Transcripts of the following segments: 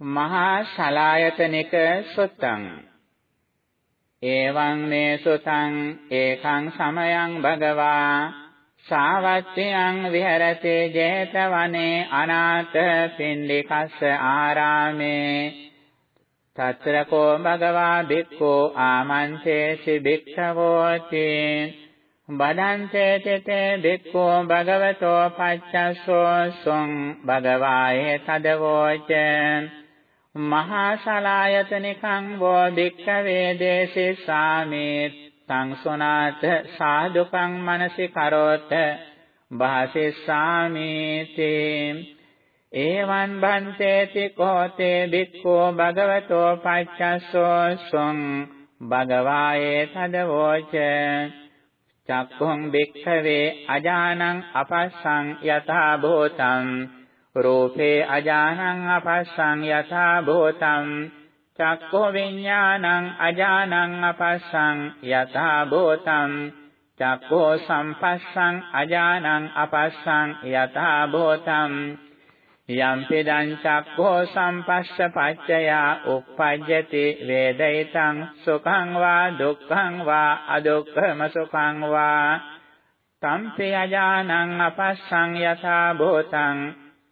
මහා ශලායතනික සුත්තං. එවං මේ සුතං ඒකං සමයං භගවා සාවත්තියං විහෙරති 제තවනේ අනාථ පින්ඩිකස්ස ආරාමේ. తත්‍ර කෝ භගවා බික්ඛෝ ආමන්තේසි බික්ඛවෝති බදන්තේ තේ බික්ඛෝ භගවතෝ පච්චස්සෝ සොං භගවායේ තදවෝච. මහා ශලායතනිකං වෝ භික්ඛවේ දේශේසාමේ සංසුනාත සාදුකං මනසි කරොත් භාසෙස්සාමේති ඒවං බන්තේති කෝතේ භික්ඛෝ භගවතෝ පච්චස්සෝ සොං භගවායේ තදවෝච චක්ඛුං භික්ඛවේ අජානං අපස්සං යථා භූතං රූපේ අජානං අපස්සං යථා භූතං චක්ඛෝ විඥානං අජානං අපස්සං යථා භූතං චක්ඛෝ සම්පස්සං අජානං අපස්සං යථා භූතං යම් පිදං චක්ඛෝ සම්පස්ස පච්චයා උප්පජ්ජති වේදිතං සුඛං වා දුක්ඛං වා අදුක්ඛම සුඛං වා තම්පේ අජානං අපස්සං යථා භූතං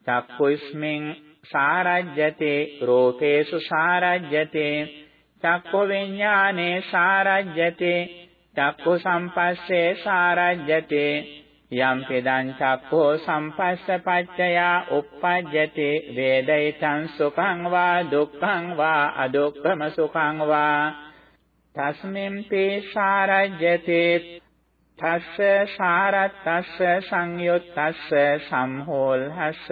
චක්කුස්මින් සාරජ්‍යති රූපේසු සාරජ්‍යති චක්ඛු විඥානේ සාරජ්‍යති චක්ඛු සම්පස්සේ සාරජ්‍යති යම් පෙදං චක්ඛෝ සම්පස්ස පච්චයා uppajjati වේදිතං සුඛං වා දුක්ඛං වා අදුක්ඛම සුඛං වා. තස්මින් පේ සාරජ්‍යති තස්ස සාරත්තස්ස සංයුත්තස්ස සම්හෝල්හස්ස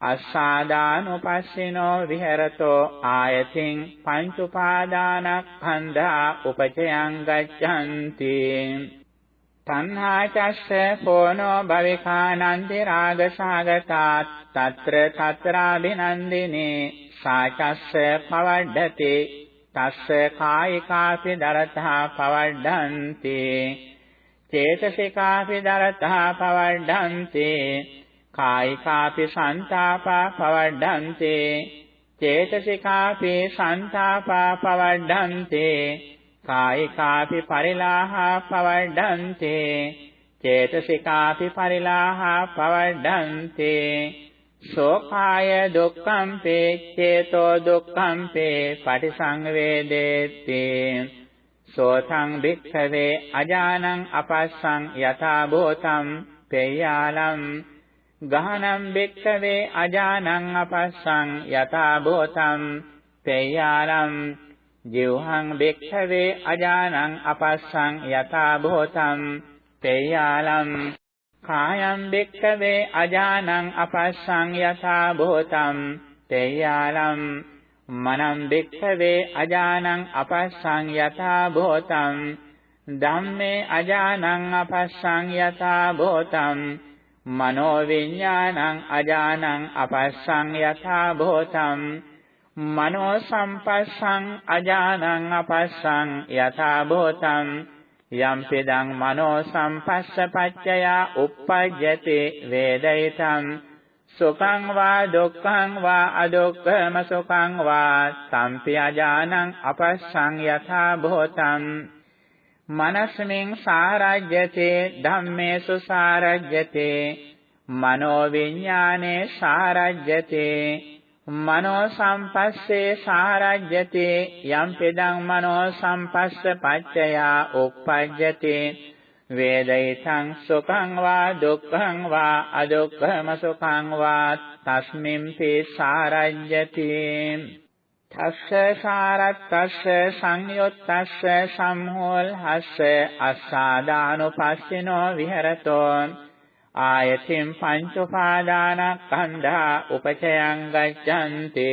අස්සාදානුපස්සිනෝ විහෙරතෝ ආයතින් පංච උපාදානස්කන්ධා උපචයං ගච්ඡanti තණ්හාචස්ස පොනෝ භවිකානන්ති රාගසාගතා తත්‍ර తත්‍රාබිනන්දිනේ සාචස්ස පවඩ්ඩති තස්ස කායිකාපි දරතහා පවඩ්ඩන්ති චේතසිකාපි දරතහා පවඩ්ඩන්ති කායිකාපි සන්තාපා පවඩ්ඩන්ති චේතසිකාපි සන්තාපා පවඩ්ඩන්ති කායිකාපි පරිලාහා පවඩ්ඩන්ති චේතසිකාපි පරිලාහා පවඩ්ඩන්ති. සෝඛාය දුක්ඛම්පේ චේතෝ දුක්ඛම්පේ පටිසංවේදේති සෝතං භික්ඛවේ අජානං අපස්සං යථා භූතං පේයාලම් ගහනම් භික්ඛවේ අජානං අපස්සං යථා භූතං පේයාලම් ජීවහං භික්ඛවේ අජානං අපස්සං යථා භූතං පේයාලම් කායං භික්ඛවේ අජානං අපස්සං යථා භූතං පේයාලම් මනං භික්ඛවේ අජානං අපස්සං යථා භූතං ධම්මේ අජානං අපස්සං යථා භූතං මනෝ විඥානං අජානං අපස්සං යථා භූතං මනෝ සම්පස්සං අජානං අපස්සං යථා භූතං යම් පෙදං මනෝ සම්පස්ස පච්චයා uppajjati වේදිතං සුඛං වා දුක්ඛං වා අදුක්ඛම සුඛං වා සම්පි අජානං අපස්සං යථා භූතං මනස්මින් සාරජ්‍යතේ ධම්මේසු සාරජ්‍යතේ මනෝ විඥානේ සාරජ්‍යතේ මනෝ සම්පස්සේ සාරජ්‍යතේ යම් පෙදං මනෝ සම්පස්ස පච්චයා uppajjate වේදිතං සුඛං වා දුක්ඛං වා අදුක්ඛම සුඛං වා තස්මින් පේ සාරජ්‍යති. තස්ස සාරත්තස්ස සංයුත්තස්ස සම්හෝල්හස්ස අස්සාදානුපස්සිනෝ විහෙරතෝ ආයතින් පංච උපාදානස්කන්ධා උපචයං ගච්ඡanti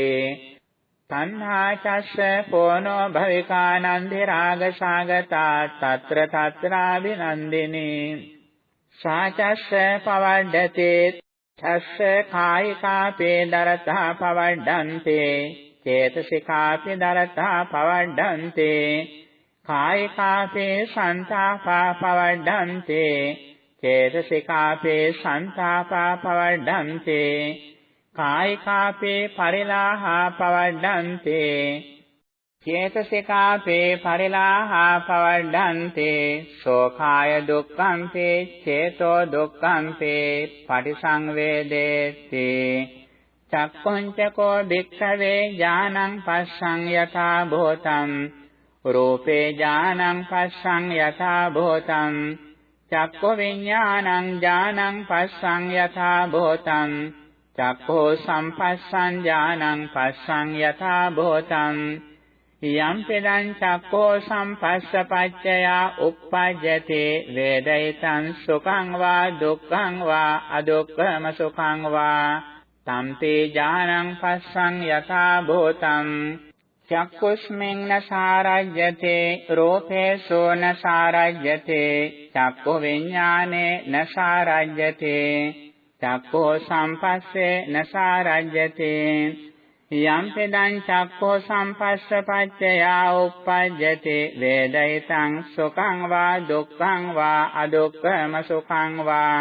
තණ්හාචස්ස පොනෝ භවිකානන්දි රාගසාගතා తත්‍ර తත්‍රාබිනන්දිනේ සාචස්ස පවඩ්ඩති තස්ස කායිකාපේ දරතා පවඩ්ඩන්තේ චේතසිකාපි දරතා පවඩ්ඩන්තේ කායිකාපේ සන්තාපා පවඩ්ඩන්තේ චේතසිකාපේ සන්තාපා පවඩ්ඩන්තේ කායිකාපේ පරිලාහා පවඩ්ඩන්තේ. චේතසිකාපේ පරිලාහා පවඩ්ඩන්තේ. සෝඛාය දුක්ඛන්තේ චේතෝ දුක්ඛන්තේ පටිසංවේදේති. චක්ඛුංචකෝ භික්ඛවේ ඥානං පස්සං යථා භූතං. රූපේ ඥානං පස්සං යථා භූතං. චක්ඛු විඥානං ඥානං පස්සං යථා භූතං. චක්ඛෝ සම්පස්සං ඥානං පස්සං යථා භූතං. යම් පෙදං චක්ඛෝ සම්පස්සපච්චයා uppajjate වේදිතං සුඛං වා දුක්ඛං වා අදුක්ඛම සුඛං වා. තම්තේ ඥානං පස්සං යථා භූතං. චක්කුස්මින් නසාරජ්‍යතේ රූපේසෝ නසාරජ්‍යතේ චක්ඛු විඥානේ නසාරජ්‍යතේ චක්ඛෝ සම්පස්සේ නසාරජ්‍යති. යම් පෙදං චක්ඛෝ සම්පස්ස පච්චයා උප්පජ්ජති. වේදිතං සුඛං වා දුක්ඛං වා අදුක්ඛම සුඛං වා.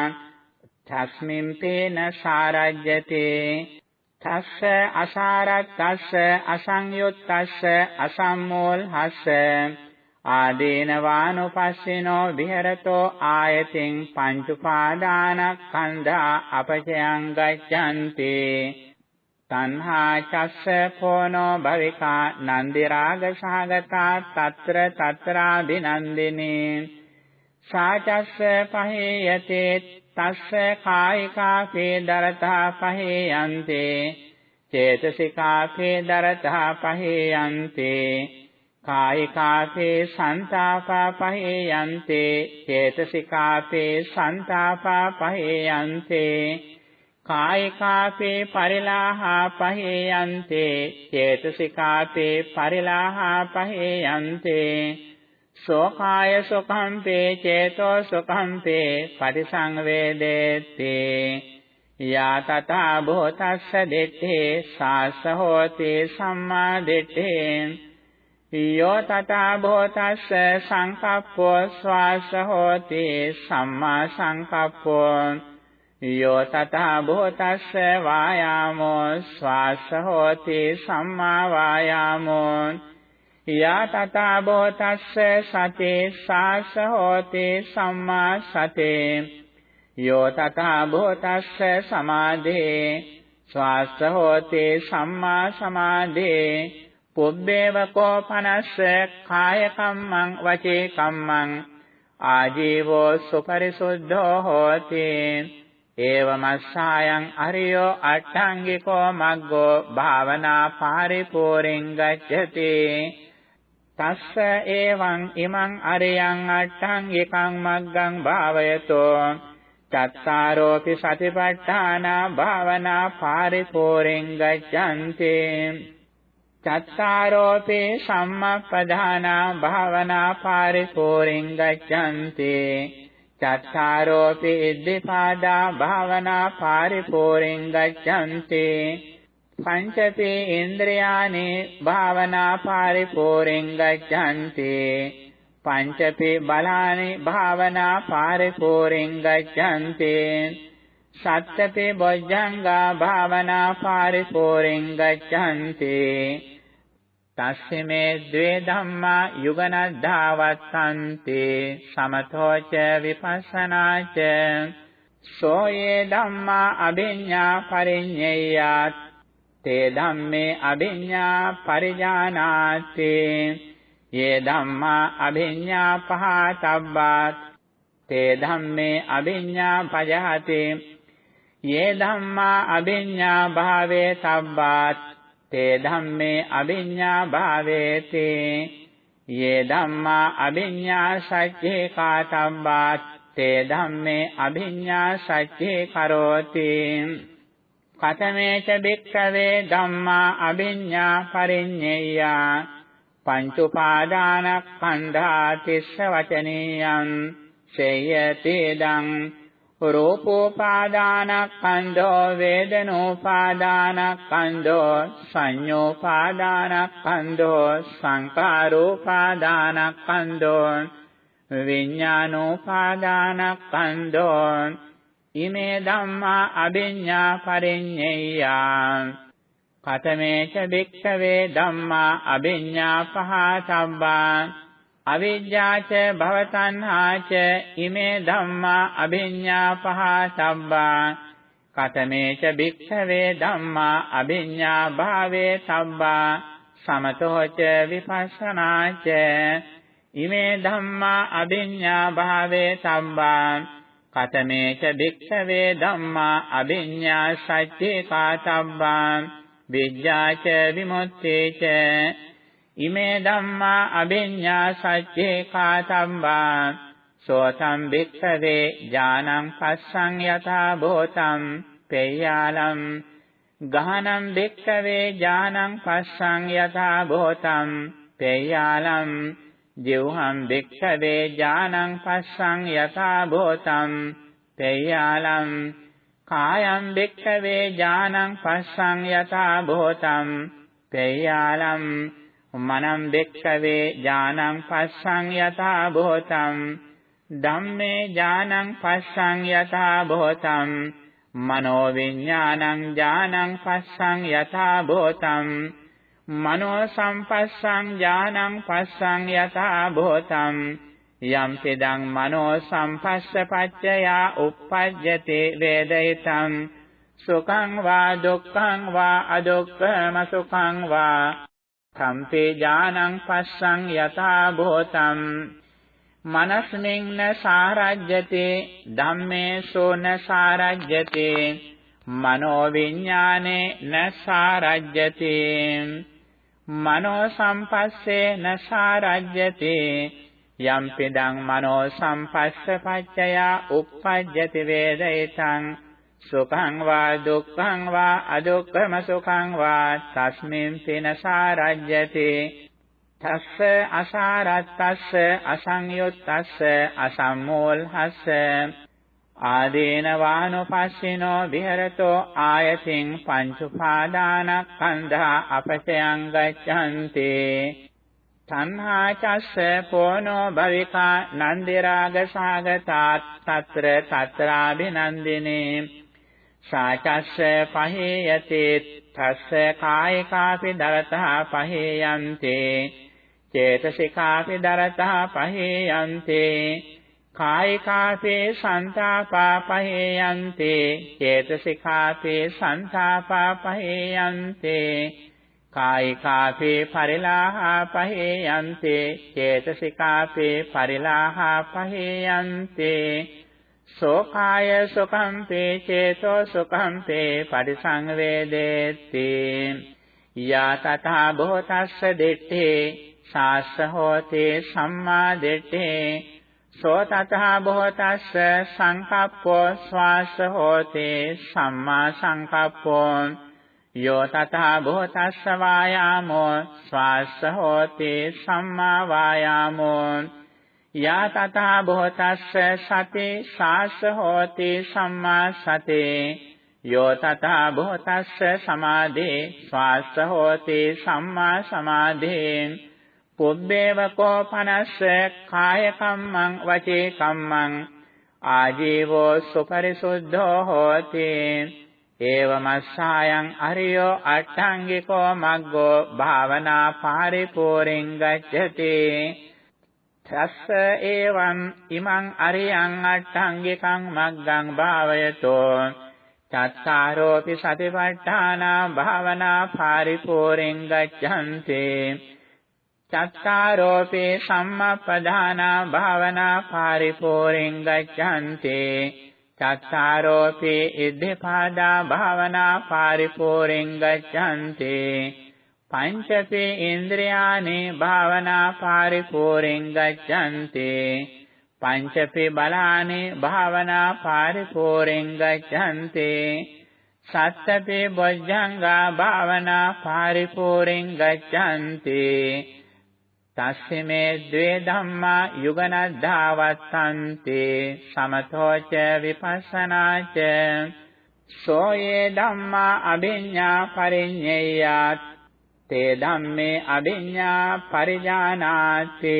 තස්මින් තේන සාරජ්‍යති. තස්ස අසාරත්තස්ස අසංයුත්තස්ස අසම්මෝල්හස්ස. ආදීනවානුපස්සිනෝ විහෙරතෝ ආයතින් පංච උපාදානස්කන්ධා අපචයං ගච්ඡanti තණ්හා චස්ස පොනෝ භවිකා නන්දි රාග සහගතා తත්‍ර తත්‍රාදිනන්දිනේ සාචස්ස පහේයතේ තස්ස කායිකා පේදරතා පහේයන්තේ චේතසිකා පේදරතා පහේයන්තේ කායිකාපේ සන්තාපා පහේ යන්තේ චේතසිකාපේ සන්තාපා පහේ යන්තේ කායිකාපේ පරිලාහා පහේ යන්තේ චේතසිකාපේ පරිලාහා පහේ යන්තේ සෝකාය සුඛම්පේ චේතෝ සුඛම්පේ පරිසංවේදේති යා තථා භූතස්ස දෙත්තේ සාස හෝති සම්මා දෙත්තේ යෝ තථා භෝතස්ස සංකප්පෝ ස්වාස හෝති සම්මා සංකප්පෝ යෝ තථා භෝතස්ස වායාමෝ ස්වාස හෝති සම්මා වායාමෝ යා තථා භෝතස්ස සතේ සාස හෝති සම්මා සතේ යෝ තථා භෝතස්ස සමාධේ ස්වාස හෝති සම්මා සමාධේ පුබ්බේව කෝපනස්ස කාය කම්මං වචේ කම්මං ආජීවෝ සුපරිසුද්ධෝ හෝති ඒවමස්සායන් අරියෝ අට්ඨංගිකෝ මග්ගෝ භාවනා පාරිපූර්ණං ගච්ඡති තස්ස එවං ඉමං අරියං අට්ඨංගිකං මග්ගං භාවයතෝ චත්තාරෝපි සතිපට්ඨාන භාවනා පාරිපූර්ණං ගච්ඡanti චත්තාරෝපේ සම්මප්පදානා භාවනා පාරිපෝරින් ගච්ඡanti චත්තාරෝපේ ඉද්ධිපාදා භාවනා පාරිපෝරින් ගච්ඡanti පංචපේ ඉන්ද්‍රයානි භාවනා පාරිපෝරින් ගච්ඡanti පංචපේ බලානි භාවනා පාරිපෝරින් ගච්ඡanti සත්තපේ බොජ්ජංගා භාවනා පාරිපෝරින් ගච්ඡanti තස්සේ ද්වේ ධම්මා යුගනද්ධාවත්තන්ති සමතෝච විපස්සනාච සෝයේ ධම්මා අභිඤ්ඤා පරිඤ්ඤයාත් තේ ධම්මේ අභිඤ්ඤා පරිජානාති යේ ධම්මා අභිඤ්ඤා පහතබ්බාත් තේ ධම්මේ අභිඤ්ඤා පජහති යේ ධම්මා අභිඤ්ඤා භාවේ තබ්බාත් තේ ධම්මේ අභිඤ්ඤා භාවේති. යේ ධම්මා අභිඤ්ඤා සච්චේ කාතබ්බා තේ ධම්මේ අභිඤ්ඤා සච්චේ කරෝති. කතමේච බික්ඛවේ ධම්මා අභිඤ්ඤා පරිඤ්ඤේයා. පංච උපාදානස්කන්ධා තිස්ස වචනීයං. සේයති දං රූපෝපාදානස්කන්ධෝ වේදනෝපාදානස්කන්ධෝ සංඤෝපාදානස්කන්ධෝ සංකාරෝපාදානස්කන්ධෝ විඥානෝපාදානස්කන්ධෝ ඉමේ ධම්මා අභිඤ්ඤා පරිඤ්ඤේයා කතමේච භික්ඛවේ ධම්මා අභිඤ්ඤා පහතබ්බා අවිජ්ජාච භවතණ්හාච ඉමේ ධම්මා අභිඤ්ඤා පහතබ්බා කතමේච භික්ඛවේ ධම්මා අභිඤ්ඤා භාවේ සබ්බා සමතෝච විපස්සනාච ඉමේ ධම්මා අභිඤ්ඤා භාවේ සබ්බා කතමේච භික්ඛවේ ධම්මා අභිඤ්ඤා සච්චේ කාතබ්බා විජ්ජාච විමුක්තේච ඉමේ ධම්මා අභිඤ්ඤා සච්චේ කාතබ්බා සෝතම් භික්ඛවේ ඥානං පස්සං යථා භූතං පේයාලම් ගහනම් භික්ඛවේ ඥානං පස්සං යථා භූතං පේයාලම් ජීවහම් භික්ඛවේ ඥානං පස්සං යථා භූතං පේයාලම් කායම් භික්ඛවේ ඥානං පස්සං යථා භූතං පේයාලම් මනම් භික්ඛවේ ඥානං පස්සං යථා භූතං ධම්මේ ඥානං පස්සං යථා භූතං මනෝ විඥානං ඥානං පස්සං යථා භූතං මනෝ සම්පස්සං ඥානං පස්සං යථා භූතං යම් පෙදං මනෝ සම්පස්ස පච්චයා uppajjate වේදිතං සුඛං වා දුක්ඛං වා අදුක්ඛම සුඛං වා සම්පේ ඥානං පස්සං යථා භූතං මනස්මින් න සාරජ්‍යතේ ධම්මේසෝ න සාරජ්‍යතේ මනෝ විඥානේ න සාරජ්‍යතේ මනෝ සම්පස්සේ න සාරජ්‍යතේ යම් පිදං මනෝ සම්පස්ස පච්චයා uppajjati වේදිතං සුඛං වා දුක්ඛං වා අදුක්ඛම සුඛං වා තස්මින් පිනසාරජ්‍යති තස්ස අසාරත්තස්ස අසංයුත්තස්ස අසම්මෝල්හස්ස. ආදීන වානුපස්සිනෝ විහෙරතෝ ආයතින් පංචඋපාදානස්කන්ධා අපසයං ගච්ඡanti. තණ්හා චස්ස පොනෝ භවිකා නන්දි රාග සාගතාත් తත්‍ර తත්‍රාභිනන්දිනේ. සාචස්ස පහේයති තස්ස කායිකාපි දරතः පහේයන්තේ චේතසිකාපි දරතः පහේයන්තේ කායිකාපේ සන්තාපා පහේයන්තේ චේතසිකාපේ සන්තාපා පහේයන්තේ කායිකාපේ පරිලාහා පහේයන්තේ චේතසිකාපේ පරිලාහා පහේයන්තේ සෝකාය සුඛම්පේ චේතෝ සුඛම්පේ පරිසංවේදේති। යා තථා භෝතස්ස දෙත්තේ සාස්ස හෝතේ සම්මා දෙත්තේ සෝ තතහා බොහෝතස්ස සංකප්පෝ ස්වාස හෝතේ සම්මා සංකප්පෝ। යෝ තතහා බොහෝතස්ස වායාමෝ ස්වාස හෝතේ සම්මා වායාමෝ। යා තතහා බොහෝතස්ස සති සාස හෝතේ සම්මා සතේ යෝ තතහා බොහෝතස්ස සමාධේ ස්වාස හෝතේ සම්මා සමාධේ පුබ්බේව කෝපනස්ස කාය කම්මං වචේ කම්මං ආජීවෝ සුපරිසුද්ධෝ හෝති ඒවමස්සායන් අරියෝ අට්ඨංගිකෝ මග්ගෝ භාවනා පාරිපූර්ණං ගච්ඡති තස්ස ඒවං ඉමං අරියං අට්ඨංගිකං මග්ගං භාවයතෝ චත්තාරෝපි සතිපට්ඨානා භාවනා පරිපූර්ණං ගච්ඡන්ති චත්තාරෝපි සම්මප්පදානා භාවනා පරිපූර්ණං ගච්ඡන්ති චත්තාරෝපි ඉද්ධපාදා භාවනා පරිපූර්ණං ගච්ඡන්ති පංචතේ ඉන්ද්‍රයානේ භාවනා පාරිපූර්ණං ගච්ඡන්තේ. පංචපේ බලානේ භාවනා පාරිපූර්ණං ගච්ඡන්තේ. සත්තපේ බොජ්ජංගා භාවනා පාරිපූර්ණං ගච්ඡන්තේ. තස්සමේ ද්වේ ධම්මා යුගනද්ධාවත්තන්තේ. සමතෝච විපස්සනාච. සෝයේ ධම්මා අභිඤ්ඤා පරිඤ්ඤයාත් තේ ධම්මේ අභිඤ්ඤා පරිජානාති.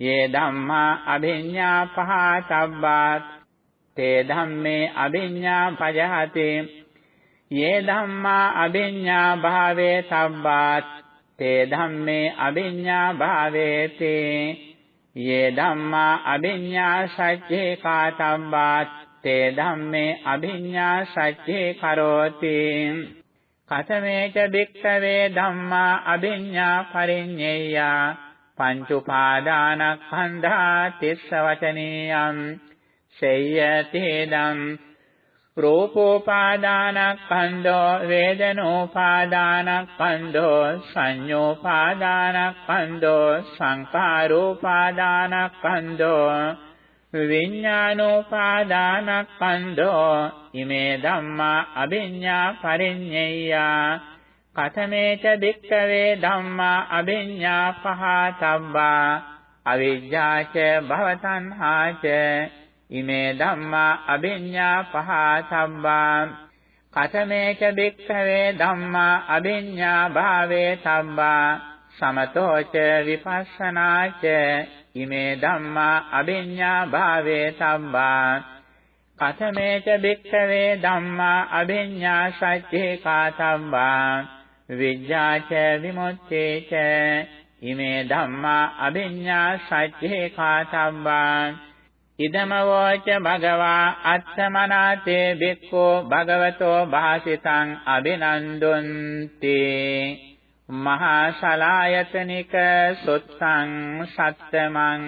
යේ ධම්මා අභිඤ්ඤා පහතබ්බාත්. තේ ධම්මේ අභිඤ්ඤා පජහති. යේ ධම්මා අභිඤ්ඤා භාවේ සබ්බාත් තේ ධම්මේ අභිඤ්ඤා භාවේති. යේ ධම්මා අභිඤ්ඤා සච්චේ කාතබ්බාත් තේ ධම්මේ අභිඤ්ඤා සච්චේ කරෝති කතමේච භික්ඛවේ ධම්මා අභිඤ්ඤා පරිඤ්ඤේයා පංච උපාදානස්කන්ධා තිස්ස වචනීයම් සේයතේදම් රූපෝපාදානස්කන්ධෝ වේදනෝපාදානස්කන්ධෝ සංඤෝපාදානස්කන්ධෝ සංඛාරෝපාදානස්කන්ධෝ විඥානෝපාදානස්කන්ධෝ ඉමේ ධම්මා අභිඤ්ඤා පරිඤ්ඤයා කතමේච භික්ඛවේ ධම්මා අභිඤ්ඤා පහතබ්බා අවිජ්ජාච භවතණ්හාච ඉමේ ධම්මා අභිඤ්ඤා පහතබ්බා කතමේච භික්ඛවේ ධම්මා අභිඤ්ඤා භාවේ තබ්බා සමතෝච විපස්සනාච ඉමේ ධම්මා අභිඤ්ඤා භාවේ තබ්බා කතමේච භික්ඛවේ ධම්මා අභිඤ්ඤා සච්චේ කාතබ්බා විජ්ජාච විමුක්තේච ඉමේ ධම්මා අභිඤ්ඤා සච්චේ කාතබ්බා ඉදමවෝච භගවා අත්තමනාතේ බික්ඛෝ භගවතෝ භාසිතං අබිනන්දුන්ති මහා සලායතනික සුත්තං සත්තමං